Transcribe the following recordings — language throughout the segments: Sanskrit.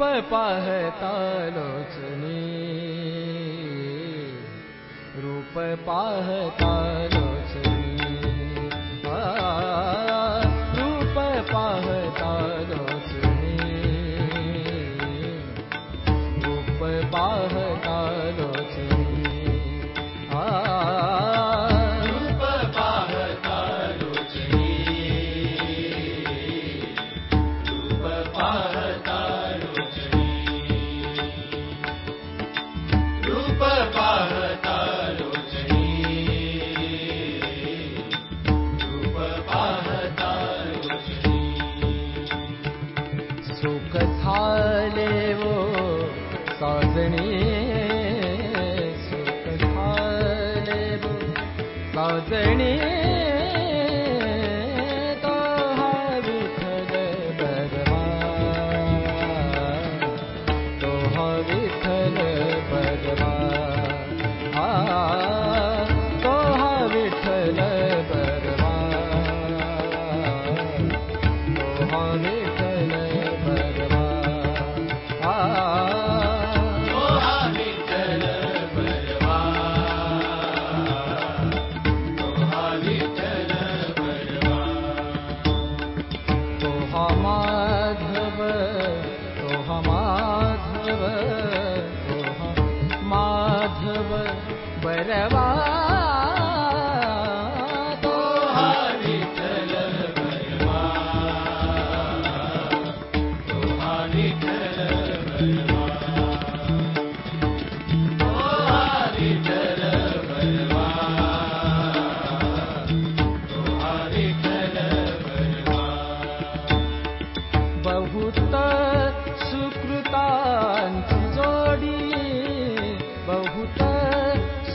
पर पा रूप देवो साजनी सुख साजनी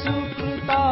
सुकृता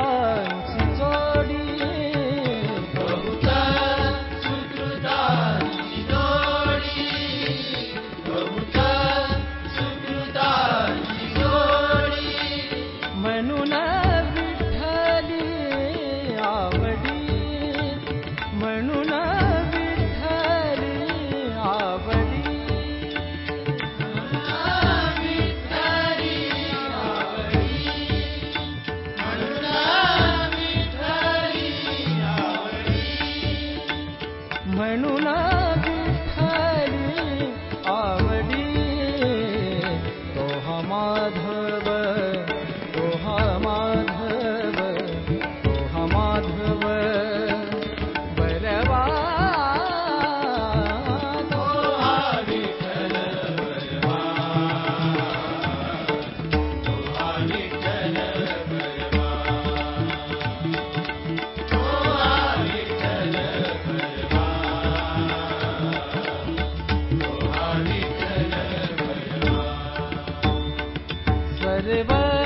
Live on.